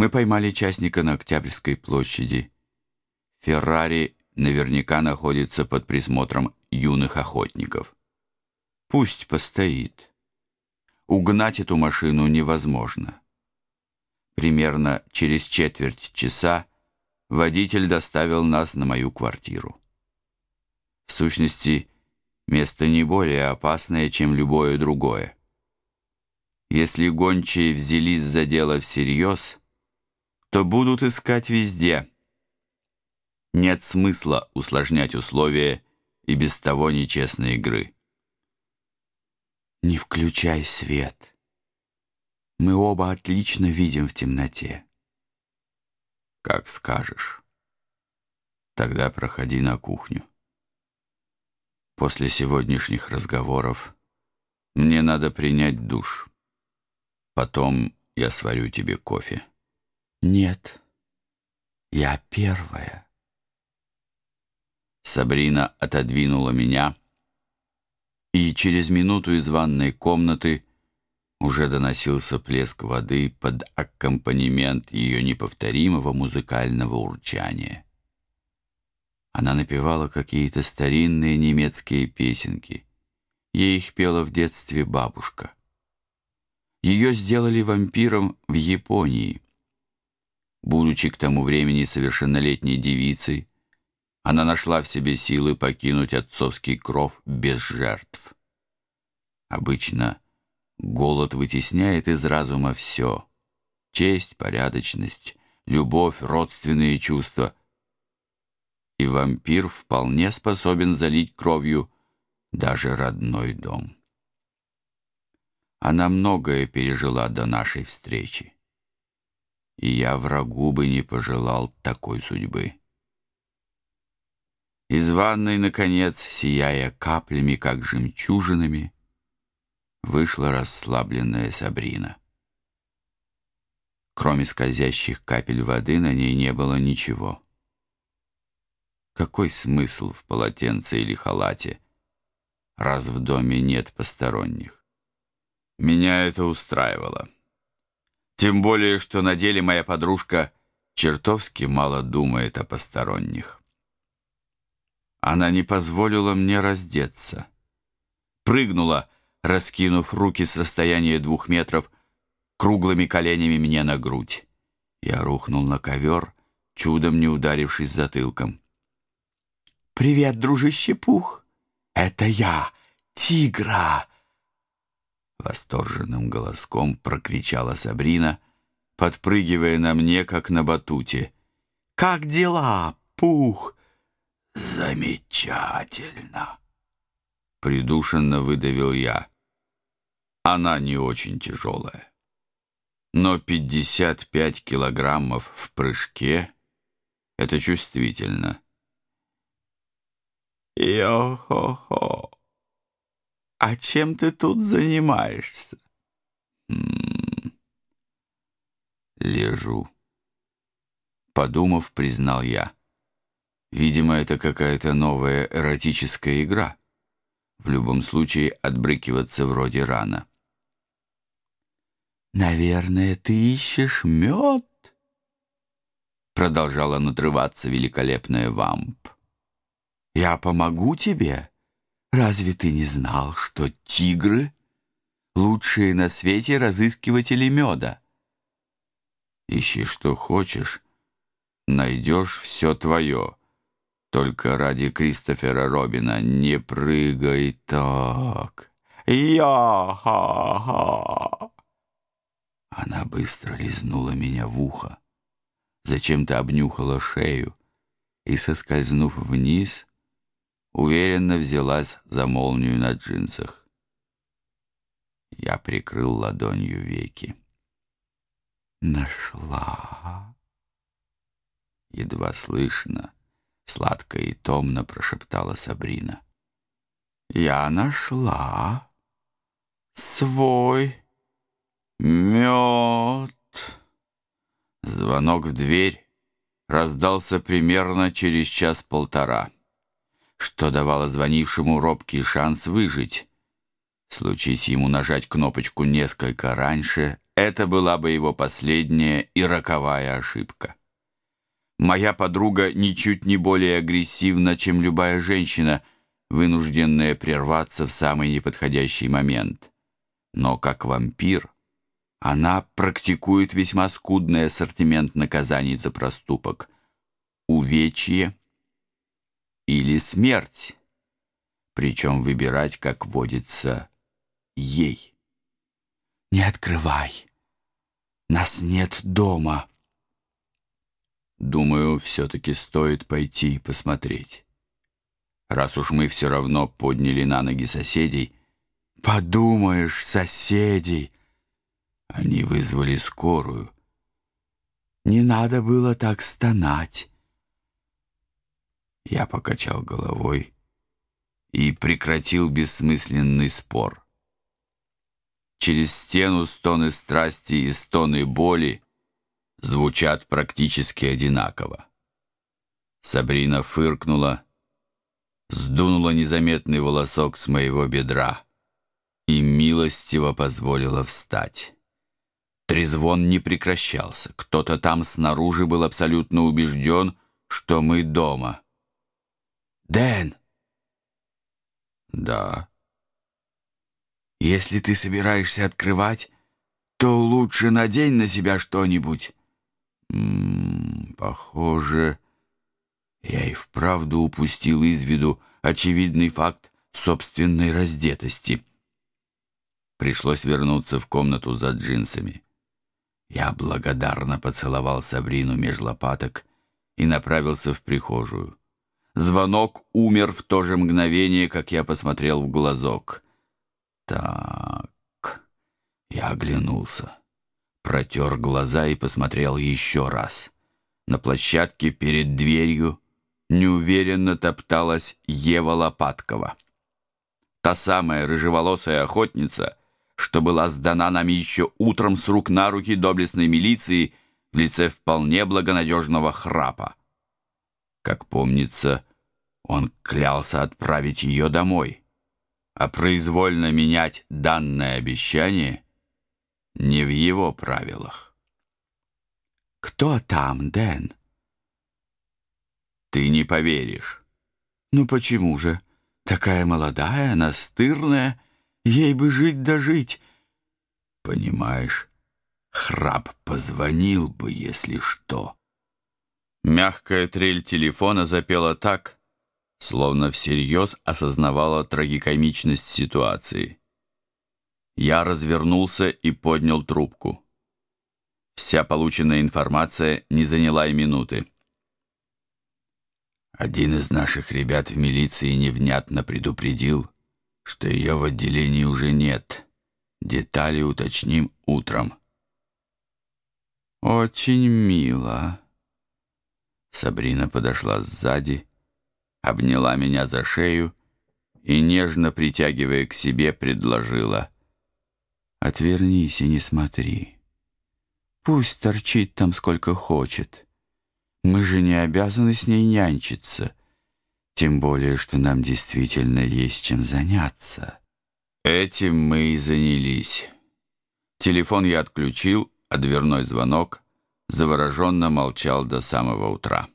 Мы поймали частника на Октябрьской площади. Феррари наверняка находится под присмотром юных охотников. Пусть постоит. Угнать эту машину невозможно. Примерно через четверть часа водитель доставил нас на мою квартиру. В сущности, место не более опасное, чем любое другое. Если гончие взялись за дело всерьез, то будут искать везде. Нет смысла усложнять условия и без того нечестной игры. Не включай свет. Мы оба отлично видим в темноте. Как скажешь. Тогда проходи на кухню. После сегодняшних разговоров мне надо принять душ. Потом я сварю тебе кофе. Нет, я первая. Сабрина отодвинула меня, и через минуту из ванной комнаты уже доносился плеск воды под аккомпанемент ее неповторимого музыкального урчания. Она напевала какие-то старинные немецкие песенки. Ей их пела в детстве бабушка. Ее сделали вампиром в Японии. Будучи к тому времени совершеннолетней девицей, она нашла в себе силы покинуть отцовский кров без жертв. Обычно голод вытесняет из разума все — честь, порядочность, любовь, родственные чувства. И вампир вполне способен залить кровью даже родной дом. Она многое пережила до нашей встречи. И я врагу бы не пожелал такой судьбы. Из ванной, наконец, сияя каплями, как жемчужинами, вышла расслабленная Сабрина. Кроме скользящих капель воды на ней не было ничего. Какой смысл в полотенце или халате, раз в доме нет посторонних? Меня это устраивало. Тем более, что на деле моя подружка чертовски мало думает о посторонних. Она не позволила мне раздеться. Прыгнула, раскинув руки с расстояния двух метров, круглыми коленями мне на грудь. Я рухнул на ковер, чудом не ударившись затылком. «Привет, дружище Пух! Это я, Тигра!» Восторженным голоском прокричала Сабрина, подпрыгивая на мне, как на батуте. «Как дела, Пух?» «Замечательно!» Придушенно выдавил я. Она не очень тяжелая. Но 55 килограммов в прыжке — это чувствительно. «Йо-хо-хо!» «А чем ты тут занимаешься?» М -м -м. «Лежу», — подумав, признал я. «Видимо, это какая-то новая эротическая игра. В любом случае, отбрыкиваться вроде рано». «Наверное, ты ищешь мед?» Продолжала надрываться великолепная вамп. «Я помогу тебе?» Разве ты не знал, что тигры — лучшие на свете разыскиватели меда? Ищи, что хочешь, найдешь все твое. Только ради Кристофера Робина не прыгай так. Я-ха-ха! Она быстро лизнула меня в ухо, зачем-то обнюхала шею и, соскользнув вниз, уверенно взялась за молнию на джинсах. Я прикрыл ладонью веки. «Нашла!» Едва слышно, сладко и томно прошептала Сабрина. «Я нашла свой мед!» Звонок в дверь раздался примерно через час-полтора что давало звонившему робкий шанс выжить. Случись ему нажать кнопочку несколько раньше, это была бы его последняя и роковая ошибка. Моя подруга ничуть не более агрессивна, чем любая женщина, вынужденная прерваться в самый неподходящий момент. Но как вампир она практикует весьма скудный ассортимент наказаний за проступок. Увечье или смерть, причем выбирать, как водится, ей. «Не открывай! Нас нет дома!» Думаю, все-таки стоит пойти и посмотреть. Раз уж мы все равно подняли на ноги соседей. Подумаешь, соседей! Они вызвали скорую. Не надо было так стонать. Я покачал головой и прекратил бессмысленный спор. Через стену стоны страсти и стоны боли звучат практически одинаково. Сабрина фыркнула, сдунула незаметный волосок с моего бедра и милостиво позволила встать. Трезвон не прекращался. Кто-то там снаружи был абсолютно убежден, что мы дома. «Дэн!» «Да». «Если ты собираешься открывать, то лучше надень на себя что-нибудь». М -м, похоже, я и вправду упустил из виду очевидный факт собственной раздетости. Пришлось вернуться в комнату за джинсами. Я благодарно поцеловал Сабрину меж лопаток и направился в прихожую. Звонок умер в то же мгновение, как я посмотрел в глазок. Так, я оглянулся протер глаза и посмотрел еще раз. На площадке перед дверью неуверенно топталась Ева Лопаткова. Та самая рыжеволосая охотница, что была сдана нам еще утром с рук на руки доблестной милиции в лице вполне благонадежного храпа. Как помнится, он клялся отправить ее домой, а произвольно менять данное обещание — не в его правилах. «Кто там, Дэн?» «Ты не поверишь». «Ну почему же? Такая молодая, настырная, ей бы жить да жить». «Понимаешь, храп позвонил бы, если что». Мягкая трель телефона запела так, словно всерьез осознавала трагикомичность ситуации. Я развернулся и поднял трубку. Вся полученная информация не заняла и минуты. Один из наших ребят в милиции невнятно предупредил, что ее в отделении уже нет. Детали уточним утром. «Очень мило». Сабрина подошла сзади, обняла меня за шею и, нежно притягивая к себе, предложила — Отвернись и не смотри. Пусть торчит там сколько хочет. Мы же не обязаны с ней нянчиться. Тем более, что нам действительно есть чем заняться. Этим мы и занялись. Телефон я отключил, а дверной звонок завороженно молчал до самого утра.